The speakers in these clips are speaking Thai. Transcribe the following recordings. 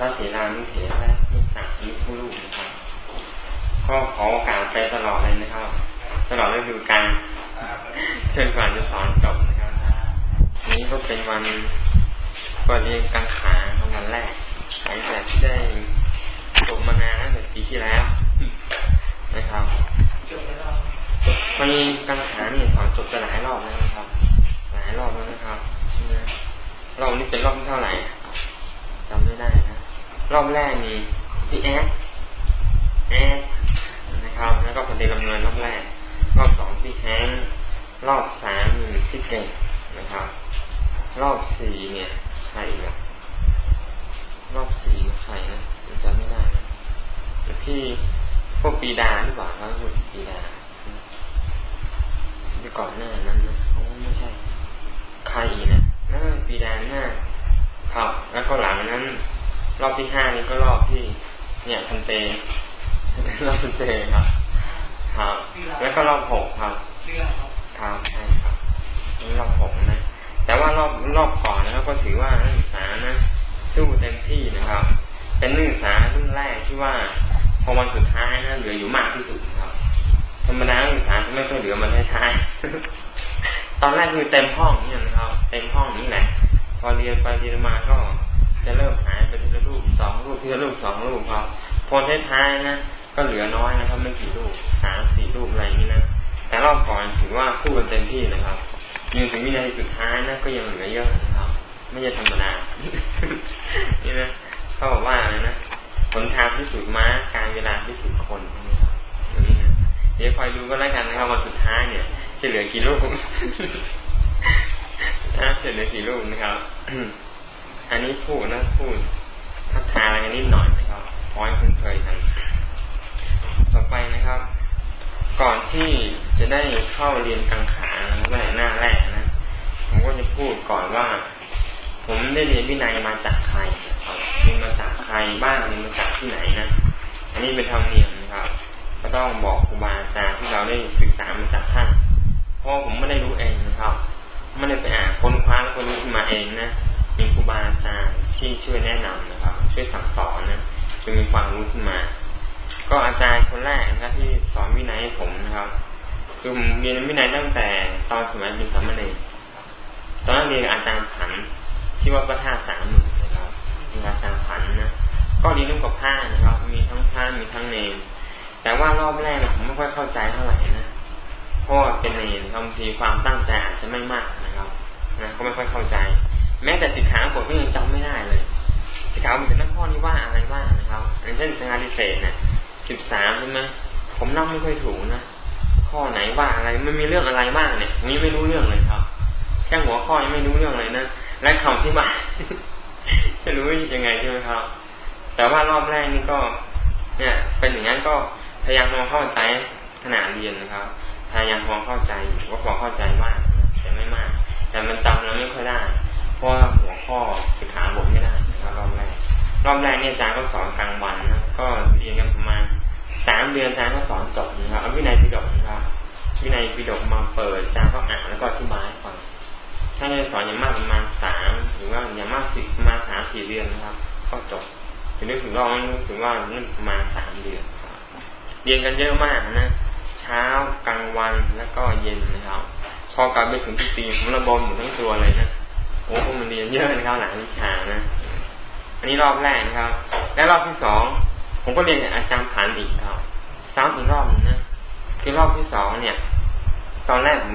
ระเสนานุเถระที่สั่งยุผู้ลูกนะครับ ก็ขอโอกาสไปตลอดเลยนะครับ ตลอดฤดูกาลเชิญก่อนจะสอนจบนะครับนี้ก็เป็นวันก็เรียนกังขาของวันแรกหลังจากที่ได้จบมานานตั้งแต่ปีที่แล้วนะครับมีกังขานี่สอนจบไปหลายรอบแล้วนะครับ หลายรอบแล้วนะครับรอบนี้เป็นรอบที่เท่าไหร่จำไม่ได้นะ รอบแรกมีพี่แอดแอดนะครับ แล้วก็คนเดลำเนินรอบแรก รอบสองพี่แฮงรอบสามมีพี่เก่งนะครับ รอบสี่เนี่ยใครอะรอบสี่ใครนะจำไม่ได้นะพี่พวกปีดาหรือเปล่าครับพวกปีดาที่ก่อนหน้านั้นนะโอ้ไม่ใช่ใครอีกนะนั่นปีดาหน้าครับ แล้วก็หลังนั้น รอบที่ห้านี้ก็รอบที่ เนี่ยพันเตรอบพันเตครับครับ แล้วก็รอบหกครับครับใช่ครับนี่รอบหกนะแต่ว่ารอบรอบก่อนนะครับก็ถือว่านักศึกษานะสู้เต็มที่นะครับ เป็นนักศึกษารุ่นแรกที่ว่าพอวันสุดท้ายนะเหลืออยู่มากที่สุดครับธรรมดานักศึกษาจะไม่ค่อยเหลือมันท้ายๆตอนแรกคือเต็มห้องนี่นะครับ เต็มห้องนี่แหละพอเรียนไปเรียนมาก็ จะเริ่มหายไปทีละรูปสองรูปทีละรูปสองรูปครับพอท้ายๆนะก็เหลือน้อยนะครับไม่กี่รูปสามสี่รูปอะไรนี้นะแต่รอบก่อนถือว่าสู้กันเต็มที่นะครับยืนถึงวินาทีสุดท้ายนะก็ยังเหลือเยอะนะครับ ไม่ใช่ธรรมดานี่นะเขาบอกว่าอะไรนะผลทางพิสูจน์ม้าการเวลาพิสูจน์คนนะครับนี่นะเดี๋ยวคอยดูก็แล้วกันนะครับวันสุดท้ายเนี่ย จะเหลือกี่ลูกนะจะเหลือกี่ลูกนะครับ อันนี้พูดนะพูดทักทายอะไรนิดหน่อยนะครับพอยคุ้นเคยกัน ต่อไปนะครับ ก่อนที่จะได้เข้าเรียนกังขาแม่หน้าแรกนะผมก็จะพูดก่อนว่า ผมได้เรียนวินัยมาจากใครเรียนมาจากใครบ้างเรียนมาจากที่ไหนนะอันนี้เป็นธรรมเนียมนะครับ ก็ต้องบอกครูบาอาจารย์ที่เราได้ศึกษามาจากท่านเพราะผมไม่ได้รู้เองนะครับ ไม่ได้ไปอ่านค้นคว้าแล้วก็รู้ขึ้นมาเองนะ มีครูบาอาจารย์ที่ช่วยแนะนำนะครับ ช่วยสั่งสอนนะจนมีความรู้ขึ้นมา ก็อาจารย์คนแรกนะที่สอนวินัยให้ผมนะครับคือผมเรียนวินัยตั้งแต่ตอนสมัยเป็นสามเณรตอนนั้นเรียนอาจารย์ผันที่ว่าพระธาตุสามหมื่นนะครับเรียนอาจารย์ผันนะก็เรียนร่วมกับผ้านะครับ มีทั้งผ้ามีทั้งเนรแต่ว่ารอบแรกผมไม่ค่อยเข้าใจเท่าไหร่นะเพราะเป็นเนรบางทีความตั้งใจอาจจะไม่มากนะครับนะก็ไม่ค่อยเข้าใจ แม้แต่สิกขาบทก็ยังจำไม่ได้เลยสิกขาบทนักข้อนี้ว่าอะไรบ้านะครับอย่างเช่นสังฆาริเศษเนี่ยสิบสามใช่ไหมผมนั่งไม่ค่อยถูกนะข้อไหนว่าอะไรมันมีเรื่องอะไรบ้างเนี่ยนี้ไม่รู้เรื่องเลยครับแค่หัวข้อยังไม่รู้เรื่องเลยนะและคำที่มาจะรู้ยังไงใช่ไหมครับ แต่ว่ารอบแรกนี่ก็ เนี่ย เป็นอย่างนั้นก็พยายามมองเข้าใจขณะเรียนนะครับพยายามมองเข้าใจว่าพอเข้าใจมากแต่ไม่มาก แต่มันจำแล้วไม่ค่อยได้ เพราะหัวข้อสิกขาบทไม่ได้นะครับรอบแรกรอบแรกเนี่ยอาจารย์ก็สอนกลางวันนะก็เรียนกันประมาณสามเดือนอาจารย์ก็สอนจบนะครับเอาวินัยปิฎกนะครับวินัยปิฎกมาเปิดอาจารย์ก็อ่านแล้วก็อธิบายฟังถ้าจะสอนอย่างมากประมาณสามหรือว่าอย่างมากสิประมาณสามสี่เดือนนะครับ ก็จบถึงนึกถึงรอบนึกถึงว่านั่นประมาณสามเดือนเรียนกันเยอะมากนะเช้ากลางวันแล้วก็เย็นนะครับพอกลับไปถึงปีผมระบมหมดทั้งตัวเลยนะ อ้ผมมันเรียนเยอะนะครับหลายวิชานะ อันนี้รอบแรกนะครับ และรอบที่สองผมก็เรียนกับอาจารย์ผ่านอีกครับซ้ำอีกรอบนึงนะคือรอบที่สองเนี่ย ตอนแรกผม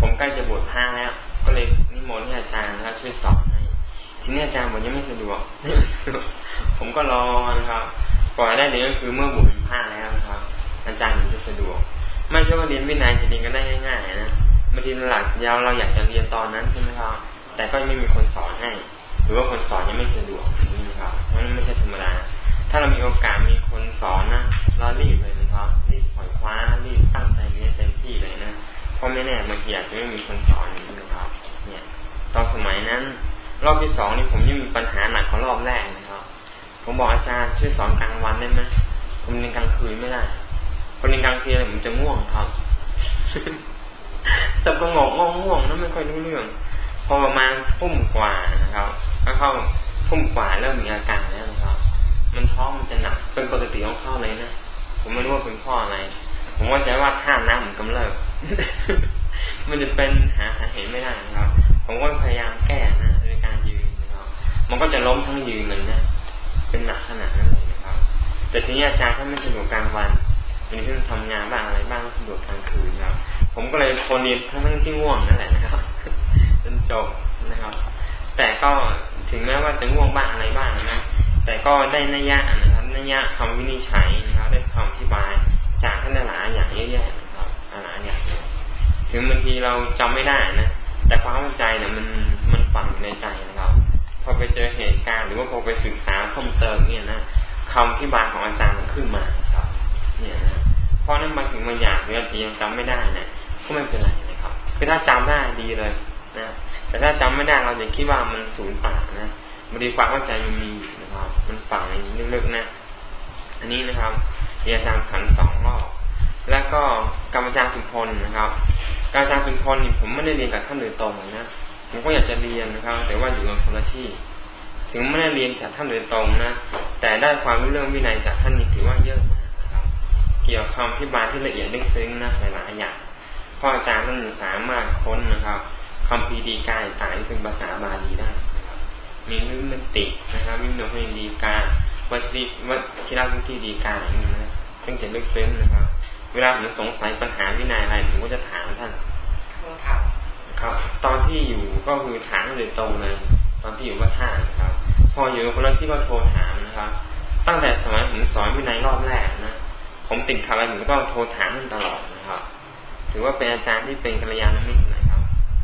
ผมใกล้จะบวชพระแล้ว ก็เลยนิมนต์ให้อาจารย์แล้วช่วยสอนให้ทีนี้อาจารย์บอกยังไม่สะดวก ผมก็รอนะครับก่อนได้เรียก็คือเมื่อบวชเป็นพระแล้วนะครับ อาจารย์ถึงจะสะดวก ไม่ใช่ว่าเรียนวินัยจะเรียนกันได้ง่ายๆนะบางทีหลักยาวเราอยากจะเรียนตอนนั้นใช่ไหมครับ แต่ก็ไม่มีคนสอนให้ หรือว่าคนสอนยังไม่สะดวกนี่ครับมันไม่ใช่ธรรมดา ถ้าเรามีโอกาสมีคนสอนนะเรารีบเลยนะครับรีบปล่อยคว้ารีบตั้งใจเรียนเต็มที่เลยนะเพราะไม่แน่บางทีอาจจะไม่มีคนสอนนี้นะครับ เนี่ยตอนสมัยนั้น รอบที่สองนี่ผมยังมีปัญหาหนักกว่ารอบแรกนะครับผมบอกอาจารย์ช่วยสอนกลางวันได้ไหมผมเรียนกลางคืนไม่ได้พอเรียนกลางคืนผมจะง่วงครับสับกระงกง่วงง่วงนั่นไม่ค่อยรู้เรื่อง อประมาณพุ่มกว่านะครับก็เข้าพทุ่มกว่าเริ่มมีอาการแล้วนะครับ มันท้องมันจะหนักเป็นปกติของเขาเลยนะผมไม่รู้ว่าเป็นพ่ออะไร ผมว่าใจว่าท่าน้ำเหมือนกำเริบมันจะเป็นหาสาเหตุไม่ได้นะครับ ผมก็พยายามแก้นะในการยืนนะครับ มันก็จะล้มทั้งยืนเลยนะเป็นหนักขนาดนั้นเลยนะครับ แต่ทีนี้อาจารย์ท่านไม่สะดวกกลางวันวันนี้ท่านทำงานบ้างอะไรบ้างสะดวกกลางคืนครับ ผมก็เลยคนเรียนทั้งที่ง่วงนั่นแหละนะครับ จบนะครับ แต่ก็ถึงแม้ว่าจะง่วงบ้างอะไรบ้างนะแต่ก็ได้นัยยะนะครับนัยยะคำวินิจฉัยนะครับ ได้คำอธิบาย จากท่านหลายอย่างเยอะแยะนะครับหลายอย่างถึงบางทีเราจำไม่ได้นะแต่ความเข้าใจเนี่ยมันมันฝังในใจนะครับ พอไปเจอเหตุการณ์หรือว่าพอไปศึกษาเพิ่มเติมเนี่ยนะคำอธิบายของอาจารย์มันขึ้นมาครับ เนี่ยนะเพราะนั้นบางถึงบางอย่างเรายังจำไม่ได้นะก็ไม่เป็นไรนะครับ คือถ้าจำได้ดีเลยนะ แต่ถ้าจำไม่ได้เราจะคิดว่ามันสูญเปล่านะบางทีความเข้าใจมันมีนะครับ มันฝังในลึกๆนะ อันนี้นะครับอาจารย์ขันสองรอบแล้วก็กรรมอาจารย์สุพลนะครับกรรมอาจารย์สุพลนี่ผมไม่ได้เรียนกับท่านโดยตรงนะผมก็อยากจะเรียนนะครับ แต่ว่าอยู่ในคนละที่ ถึงไม่ได้เรียนจากท่านโดยตรงนะแต่ได้ความรู้เรื่องวินัยจากท่านนี่ถือว่าเยอะมากครับเกี่ยวกับคำที่บาที่ละเอียดลึกซึ้งนะหลายๆอย่างพ่ออาจารย์ท่านสามารถค้นนะครับ คำพีดีกายต่างที่เป็นภาษาบาลีได้นะครับมีวิมันตินะครับวิมโนพดีกาวัชิวัชิราวุฒิดีกาอย่างนี้นะซึ่งจะลึกซึ้งนะครับ เวลาผมสงสัยปัญหาวินัยอะไรผมก็จะถามท่านครับ ตอนที่อยู่ก็คือถามโดยตรงเลยตอนที่อยู่วัดท่านะครับ พออยู่คนละที่ก็โทรถามนะครับ ตั้งแต่สมัยผมสอนวินัยรอบแรกนะผมติดขัดอะไรผมก็โทรถามท่านตลอดนะครับ ถือว่าเป็นอาจารย์ที่เป็นกัลยาณมิตรนะครับ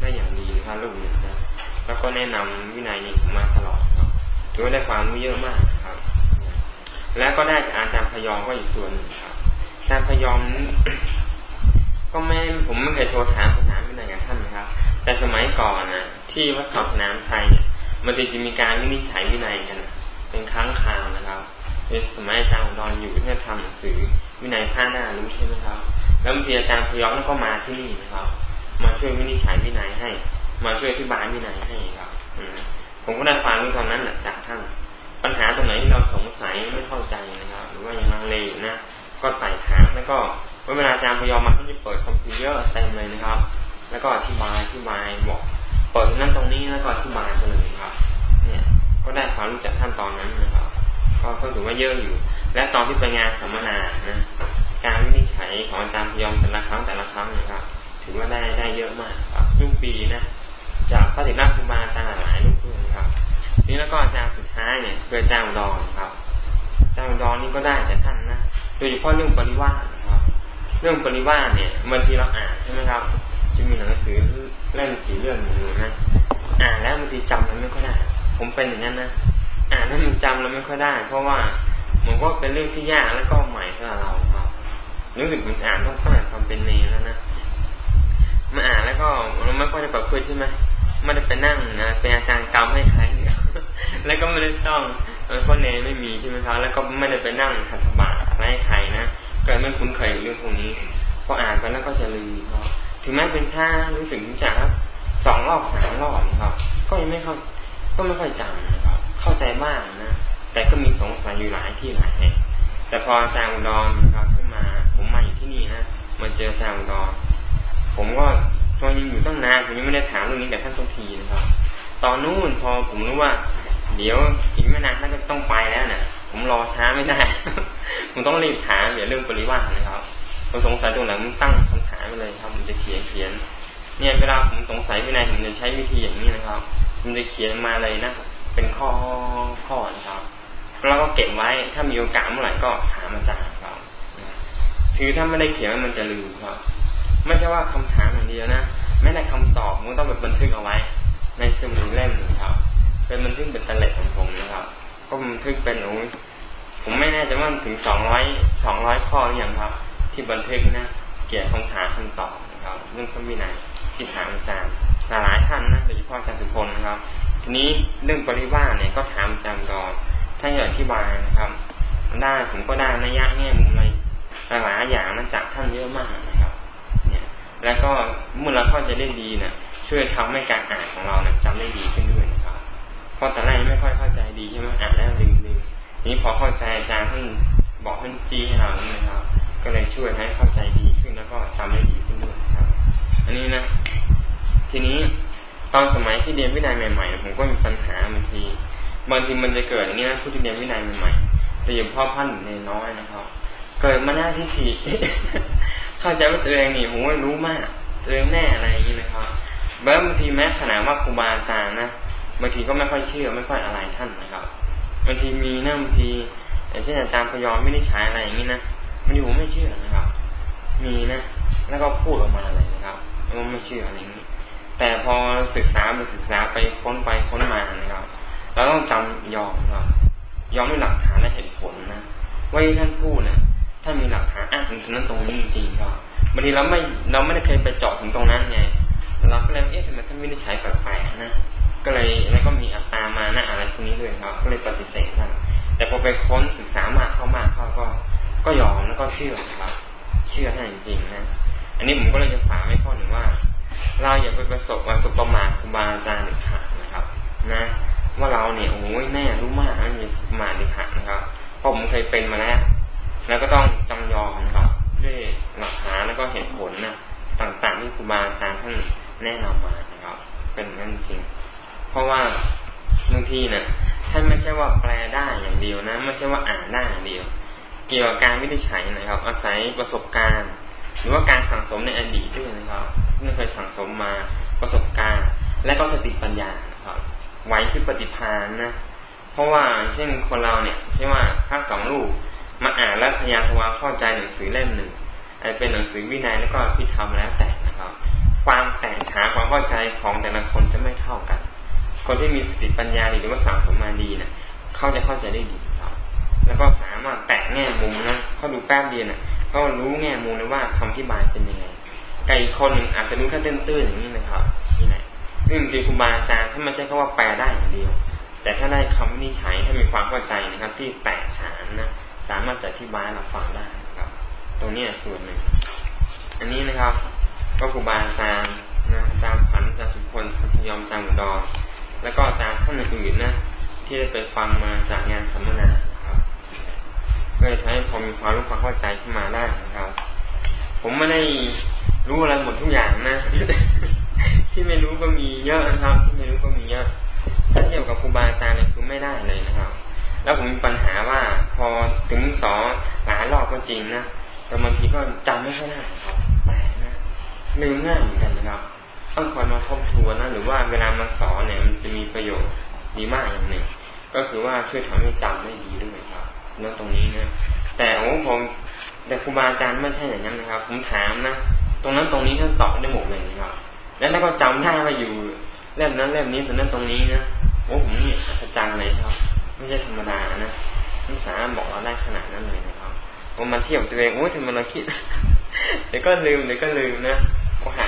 ได้อย่างดีครับลูกเนี่ยนะแล้วก็แนะนำวินัยนี้มาตลอดครับถือว่าได้ความรู้เยอะมากครับ แล้วก็ได้จากอาจารย์พยองก็อีกส่วนหนึ่งครับอาจารย์พยอมก็ไม่ผมไม่เคยโทรถามสถานวินัยกับท่านนะครับ แต่สมัยก่อนนะที่วัดเขาสนามชัยเนี่ยมันจะมีการวินิจฉัยวินัยกันเป็นครั้งคราวนะครับในสมัยอาจารย์ดอนอยู่ที่ทำหนังสือวินัยผ้าหน้ารู้ใช่ไหมครับ แล้วบางทีอาจารย์พยอมก็มาที่นี่นะครับ มาช่วยวินิจฉัยวินัยให้ มาช่วยอธิบายวินัยให้ครับผมก็ได้ฟังรู้ตอนนั้นจากท่านปัญหาตรงไหนที่เราสงสัยไม่เข้าใจนะครับ หรือว่ายังลังเลอยู่นะก็ไต่ถามแล้วก็เวลาอาจารย์พยอมมาท่านจะเปิดคอมพิวเตอร์เต็มเลยนะครับ แล้วก็อธิบายอธิบายบอกเปิดนั้นตรงนี้แล้วก็อธิบายไปเลยครับ เนี่ย ก็ได้ความรู้จักท่านตอนนั้นนะครับ ก็ก็ถือว่าเยอะอยู่ และตอนที่ไปงานสัมมนานะการวินิจฉัยของอาจารย์พยอมแต่ละครั้งแต่ละครั้งนะครับ ถือว่าได้ได้เยอะมากครับทุกปีนะจากพระติราชครูบาอาจารย์หลายลูกด้วยนครับนี่แล้วก็อาจารย์สุดท้ายเนี่ยคืออาจารย์อุดรครับอาจารย์อุดรนี่ก็ได้จากท่านนะโดยเฉพาะเรื่องปริวาสนะครับ เรื่องปริวาสเนี่ยบางทีเราอ่านใช่ไหมครับ จะมีหนังสือเล่มสีเรื่องหนึ่นะอ่านแล้วบางทีจำมันไม่ค่อยได้ ผมเป็นอย่างนั้นนะอ่านแล้วมันจำเราไม่ค่อยได้ เพราะว่ามันก็เป็นเรื่องที่ยากแล้วก็ใหม่สำหรับเราครับรู้สึกผมอ่านต้องตั้งแต่ทำเป็นเนแล้วนะ มาอ่านแล้วก็เราไม่ค่อยได้ประพฤติใช่ไหมไม่ได้ไปนั่งนะเป็นอาจารย์กรรมให้ใครแล้วก็ไม่ได้ต้องเพราะเนไม่มีใช่ไหมครับแล้วก็ไม่ได้ไปนั่งขัดบาตไม่ให้ใครนะก็ไม่คุ้นเคยเรื่องพวกนี้พออ่านไปแล้วก็จะลืมครับถึงแม้เป็นท่ารู้สึกจากครับสองรอบสามรอบครับ ก็ยังไม่เข้าก็ไม่ค่อยจำนะครับ เข้าใจบ้างนะแต่ก็มีสงสัยอยู่หลายที่หลายแห่งแต่พออาจารย์อุดรครับขึ้นมา ผมมาอยู่ที่นี่นะมาเจออาจารย์อุดร ผมก็ตอนยังอยู่ตั้งนานผมยังไม่ได้ถามเรื่องนี้แต่ท่านทุกทีนะครับ ตอนนู้นพอผมรู้ว่า เดี๋ยวอีกไม่นานท่านก็ต้องไปแล้วนะผมรอช้าไม่ได้ ผมต้องรีบถามเดี๋ยวเรื่องปริวาสนะครับผมสงสัยตรงไหนผมตั้งคำถามไปเลยครับผมจะเขียนเขียน เนี่ยเวลาผมสงสัยไม่นานผมจะใช้วิธีอย่างนี้นะครับผมจะเขียนมาเลยนะเป็นข้อข้อนะครับแล้วก็เก็บไว้ถ้ามีโอกาสเมื่อไหร่ก็ถามอาจารย์ครับคือถ้าไม่ได้เขียนมันจะลืมครับ ไม่ใช่ว่าคำถามอย่างเดียวนะไม่ได้คำตอบมันต้องแบบบันทึกเอาไว้ ในสมุดเล่มครับ เป็นบันทึกเป็นตะเล็ดของผมนะครับ ก็บันทึกเป็นโอ้ยผมไม่แน่ใจว่าถึงสองร้อยสองร้อยข้อหรือยังครับ ที่บันทึกนะเกี่ยวกับคำถามคำตอบนะครับเรื่องพระวินัยที่ถามอาจารย์หลายท่านนะโดยเฉพาะอาจารย์สุพลนะครับ ทีนี้เรื่องปริวาสเนี่ยก็ถามอาจารย์ดอนท่านอยากอธิบายนะครับได้ผมก็ได้นัยะแง่มุมอะไรหลายอย่างนั้นจากท่านเยอะมาก แล้วก็เมื่อเราเข้าใจได้ดีเนี่ยช่วยทำให้การอ่านของเราเนี่ยจำได้ดีขึ้นด้วยนะครับเพราะตอนแรกไม่ค่อยเข้าใจดีใช่ไหมอ่านแล้วลืมลืมนี้พอเข้าใจอาจารย์ท่านบอกท่านจี้ให้เรานี่นะครับ ก็เลยช่วยให้เข้าใจดีขึ้นแล้วก็จำได้ดีขึ้นด้วยครับ อันนี้นะ ทีนี้ตอนสมัยที่เรียนวินัยใหม่ๆผมก็มีปัญหาบางทีบางทีมันจะเกิดอย่างนี้นะผู้ที่เรียนวินัยใหม่ๆแต่อย่างพ่อพันในน้อยนะครับ เกิดมาหน้าที่ผิดเข้าใจว่าตัวเองนี่ผมว่ารู้มากตัวเองแน่อะไรอย่างนี้นะครับบางทีแม้ขนาดว่าครูบาอาจารย์นะบางทีก็ไม่ค่อยเชื่อไม่ค่อยอะไรท่านนะครับบางทีมีนะบางทีอย่างเช่นอาจารย์พยอมไม่ได้ใช้อะไรอย่างนี้นะบางทีผมไม่เชื่อนะครับ มีนะแล้วก็พูดออกมาเลยนะครับว่าไม่เชื่ออะไรอย่างนี้ แต่พอศึกษาไปศึกษาไปค้นไปค้นมานะครับเราต้องจำยอมครับยอมด้วยหลักฐานและเหตุผลนะว่าที่ท่านพูดนะ ท่ามีหลักฐานอ้างถึงนั้นตรงนี้จริงๆครับางทีเราไม่เราไม่ได้เคยไปเจาะถึงตรงนั้นไงเราก็เลยเอ๊ะทำไมท่านไม่ได้ใช้แปลกๆนะก็เลยแล้วก็มีอัตตามานะอะไรพวกนี้ด้วยครับก็เลยปฏิเสธท่านแต่พอไปค้นศึกษามากเข้ามากเข้าก็ ก็ยอมแล้วก็เชื่อครับ เชื่อท่านจริงๆนะอันนี้ผมก็เลยจะฝากไว้ข้อหนึ่งว่า เราอย่าไปประสบว่าสุประมาทครูบาอาจารย์เด็ดขาดนะครับ นะ ว่าเราเนี่ยโอ้ยแน่รู้มากนะอย่ามาเด็ดขาดนะครับเพราะผมเคยเป็นมาแล้ว แล้วก็ต้องจำยอมนะครับด้วยหลักฐานแล้วก็เหตุผลนะต่างๆที่ครูบาอาจารย์ท่านแนะนำมานะครับ เป็นนั่นจริง เพราะว่าบางทีเนะ่ยท่านไม่ใช่ว่าแปลได้อย่างเดียวนะไม่ใช่ว่าอ่านได้อย่างเดียว เกี่ยวกับการวินิจฉัยนะครับ อาศัยประสบการณ์ หรือว่าการสั่งสมในอดีตด้วยนะครับที่เคยสั่งสมมาประสบการณ์ และก็สติปัญญานะครับไว้ที่ปฏิภาณนะเพราะว่าเช่นคนเราเนี่ยใช่ว่าพระสองลูก มาอ่านและพยาทวาเข้าใจหนังสือเล่มหนึ่งอาจเป็นหนังสือวินัยแล้วก็พิธรรมแล้วแต่นะครับ ความแตกฉานความเข้าใจของแต่ละคนจะไม่เท่ากัน คนที่มีสติปัญญาดีหรือว่าสังสมมาดีเนะ่ยเขาจะเข้าใจได้ดีครับ แล้วก็สามารถแตกแง่มุมนะเขาดูแป๊บเดียวนะ่ะก็รู้แง่มุมเลยว่าคำที่บายเป็นยังไงไก่คนหนึ่งอาจจะรู้แค่ตื้นๆอย่างนี้นะครับนี่แหละซึ่งจริงครูบาอาจารย์ถ้าไม่ใช่แค่ว่าแปลได้อย่างเดียว แต่ถ้าได้คำวินิจฉัยถ้ามีความเข้าใจนะครับ ที่แตกฉานนะ สามารถจะอธิบายเราฟังได้ครับ ตรงนี้ส่วนหนึ่ง อันนี้นะครับ ก็ครูบาอาจารย์นะอาจารย์ผันอาจารย์สุพลอาจารย์ยอมอาจารย์อุดรแล้วก็อาจารย์ท่านอื่นๆนะที่ได้ไปฟังมาจากงานสัมมนาครับก็จะให้พอมีความรู้ความเข้าใจขึ้นมาได้นะครับ ผมไม่ได้รู้อะไรหมดทุกอย่างนะ ที่ไม่รู้ก็มีเยอะนะครับ ที่ไม่รู้ก็มีเยอะถ้าเทียบกับครูบาอาจารย์เนี่ยคือไม่ได้เลยนะครับ แล้วผมมีปัญหาว่าพอถึงสอนหลายรอบก็จริงนะแต่บางทีก็จำไม่ค่อยได้ครับแปลนะลืมง่ายเหมือนกันนะครับต้องคอยมาทบทวนนะหรือว่าเวลามาสอนเนี่ยมันจะมีประโยชน์ดีมากอย่างหนึ่งก็คือว่าช่วยทำให้จำได้ดีด้วยครับเรื่องตรงนี้นะแต่โอ้ผมแต่ครูบาอาจารย์ไม่ใช่อย่างนั้นนะครับ ผมถามนะตรงนั้นตรงนี้ท่านตอบได้หมดเลยนะครับ แล้วก็จำได้ว่าอยู่เล่มนั้นเล่มนี้ตรงนั้นตรงนี้นะโอ้ผมนี่อัศจรรย์เลยครับ ไม่ใช่ธรรมดานะมันสามารถบอกเราได้ขนาดนั้นเลยนะครับผมมาเทียบตัวเองโอ้ยทำไมเราคิดเดี๋ยวก็ลืมเดี๋ยวก็ลืมนะก็หา